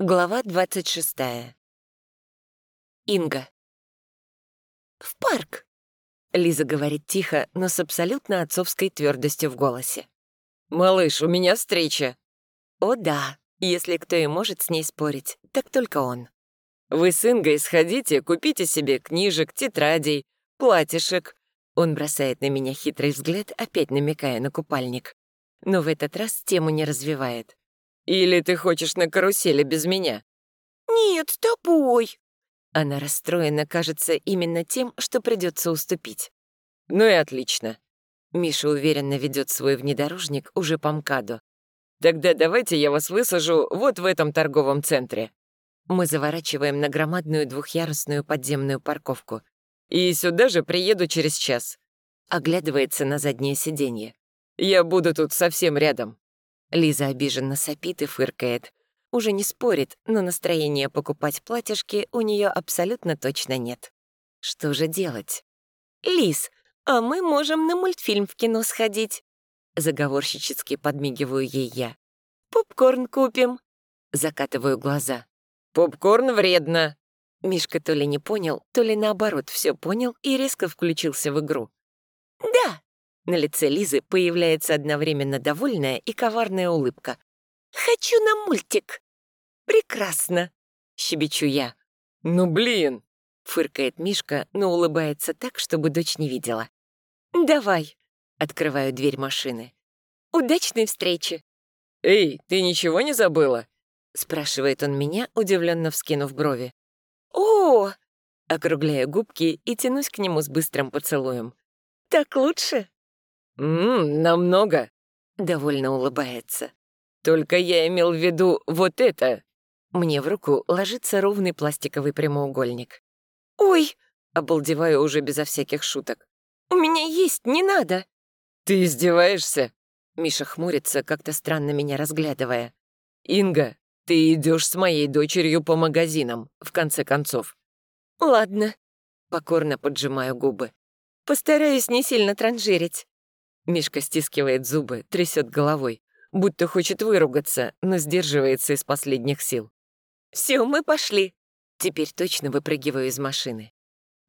Глава 26. Инга. «В парк!» — Лиза говорит тихо, но с абсолютно отцовской твердостью в голосе. «Малыш, у меня встреча!» «О да, если кто и может с ней спорить, так только он». «Вы с Ингой сходите, купите себе книжек, тетрадей, платьишек». Он бросает на меня хитрый взгляд, опять намекая на купальник. Но в этот раз тему не развивает. Или ты хочешь на карусели без меня?» «Нет, с тобой». Она расстроена, кажется, именно тем, что придется уступить. «Ну и отлично». Миша уверенно ведет свой внедорожник уже по МКАДу. «Тогда давайте я вас высажу вот в этом торговом центре». Мы заворачиваем на громадную двухъярусную подземную парковку. «И сюда же приеду через час». Оглядывается на заднее сиденье. «Я буду тут совсем рядом». Лиза обиженно сопит и фыркает. Уже не спорит, но настроения покупать платьишки у нее абсолютно точно нет. Что же делать? «Лиз, а мы можем на мультфильм в кино сходить», заговорщически подмигиваю ей я. «Попкорн купим», закатываю глаза. «Попкорн вредно», Мишка то ли не понял, то ли наоборот все понял и резко включился в игру. «Да, на лице Лизы появляется одновременно довольная и коварная улыбка. «Хочу на мультик!» «Прекрасно!» — щебечу я. «Ну блин!» — фыркает Мишка, но улыбается так, чтобы дочь не видела. «Давай!» — открываю дверь машины. «Удачной встречи!» «Эй, ты ничего не забыла?» — спрашивает он меня, удивленно вскинув брови. «О!» — округляю губки и тянусь к нему с быстрым поцелуем. «Так лучше?» «Ммм, намного», — довольно улыбается. «Только я имел в виду вот это». Мне в руку ложится ровный пластиковый прямоугольник. «Ой!» — обалдеваю уже безо всяких шуток. «У меня есть, не надо!» «Ты издеваешься?» Миша хмурится, как-то странно меня разглядывая. «Инга, ты идешь с моей дочерью по магазинам, в конце концов». «Ладно», — покорно поджимаю губы. «Постараюсь не сильно транжирить». Мишка стискивает зубы, трясет головой, будто хочет выругаться, но сдерживается из последних сил. Все, мы пошли. Теперь точно выпрыгиваю из машины.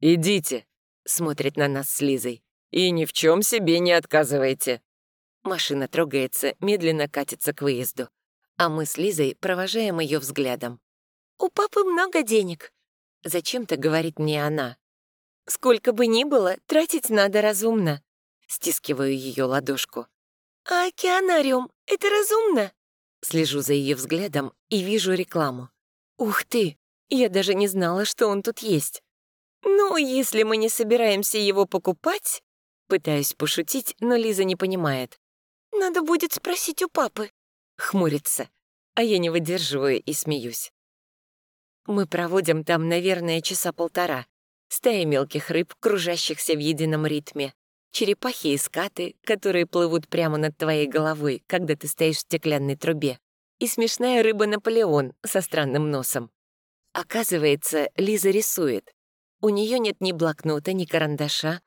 «Идите», — смотрит на нас с Лизой. «И ни в чем себе не отказывайте». Машина трогается, медленно катится к выезду. А мы с Лизой провожаем ее взглядом. «У папы много денег», — зачем-то говорит мне она. «Сколько бы ни было, тратить надо разумно». Стискиваю ее ладошку. «А океанариум — это разумно?» Слежу за ее взглядом и вижу рекламу. «Ух ты! Я даже не знала, что он тут есть». «Ну, если мы не собираемся его покупать...» Пытаюсь пошутить, но Лиза не понимает. «Надо будет спросить у папы». Хмурится, а я не выдерживаю и смеюсь. Мы проводим там, наверное, часа полтора. Стаи мелких рыб, кружащихся в едином ритме черепахи и скаты, которые плывут прямо над твоей головой, когда ты стоишь в стеклянной трубе, и смешная рыба Наполеон со странным носом. Оказывается, Лиза рисует. У нее нет ни блокнота, ни карандаша,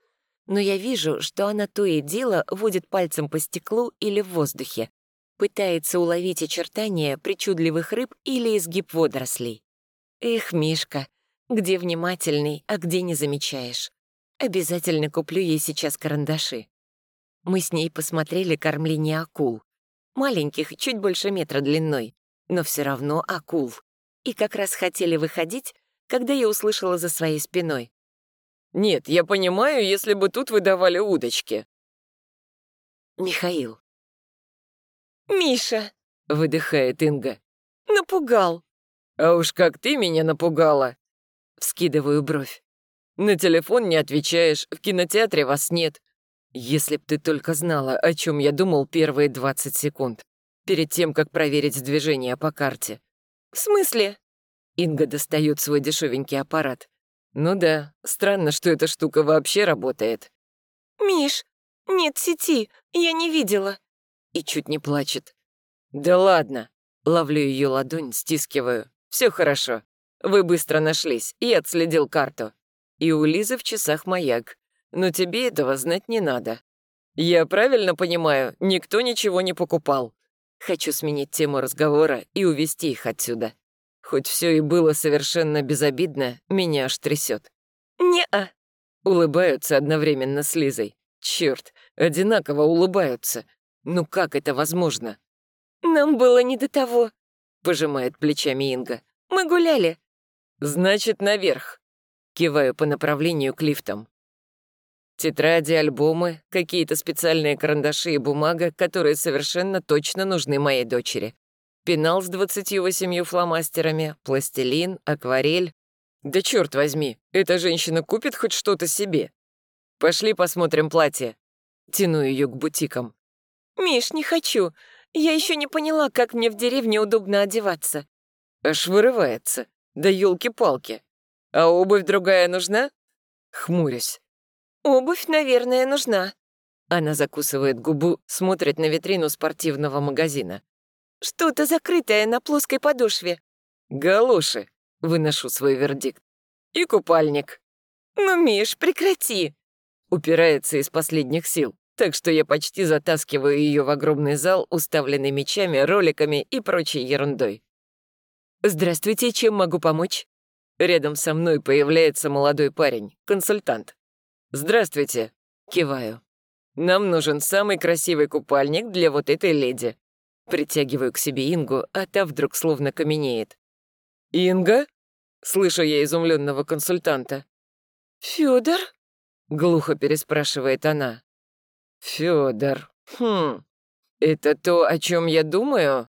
но я вижу, что она то и дело водит пальцем по стеклу или в воздухе, пытается уловить очертания причудливых рыб или изгиб водорослей. Эх, Мишка, где внимательный, а где не замечаешь. Обязательно куплю ей сейчас карандаши. Мы с ней посмотрели кормление акул. Маленьких, чуть больше метра длиной, но все равно акул. И как раз хотели выходить, когда я услышала за своей спиной. «Нет, я понимаю, если бы тут выдавали удочки». Михаил. «Миша!» — выдыхает Инга. «Напугал!» «А уж как ты меня напугала!» Вскидываю бровь. На телефон не отвечаешь, в кинотеатре вас нет. Если б ты только знала, о чем я думал первые 20 секунд, перед тем, как проверить движение по карте. В смысле? Инга достает свой дешевенький аппарат. Ну да, странно, что эта штука вообще работает. Миш, нет сети, я не видела. И чуть не плачет. Да ладно. Ловлю ее ладонь, стискиваю. Все хорошо. Вы быстро нашлись, и отследил карту и у Лизы в часах маяк. Но тебе этого знать не надо. Я правильно понимаю, никто ничего не покупал. Хочу сменить тему разговора и увести их отсюда. Хоть все и было совершенно безобидно, меня аж трясет. «Не-а», Улыбаются одновременно с Лизой. Черт, одинаково улыбаются. Ну как это возможно? нам было не до того», — пожимает плечами Инга. «Мы гуляли». «Значит, наверх». Киваю по направлению к лифтам. Тетради, альбомы, какие-то специальные карандаши и бумага, которые совершенно точно нужны моей дочери. Пенал с двадцатью восемью фломастерами, пластилин, акварель. Да черт возьми, эта женщина купит хоть что-то себе. Пошли посмотрим платье. Тяну ее к бутикам. «Миш, не хочу. Я еще не поняла, как мне в деревне удобно одеваться». Аж вырывается. Да елки-палки. А обувь другая нужна? Хмурюсь. «Обувь, наверное, нужна». Она закусывает губу, смотрит на витрину спортивного магазина. «Что-то закрытое на плоской подошве». «Галоши», — выношу свой вердикт. «И купальник». «Ну, Миш, прекрати!» Упирается из последних сил так что я почти затаскиваю ее в огромный зал, уставленный мечами, роликами и прочей ерундой. «Здравствуйте, чем могу помочь?» Рядом со мной появляется молодой парень, консультант. «Здравствуйте», — киваю. «Нам нужен самый красивый купальник для вот этой леди». Притягиваю к себе Ингу, а та вдруг словно каменеет. «Инга?» — слышу я изумленного консультанта. «Фёдор?» — глухо переспрашивает она. Федор. Хм. Это то, о чем я думаю?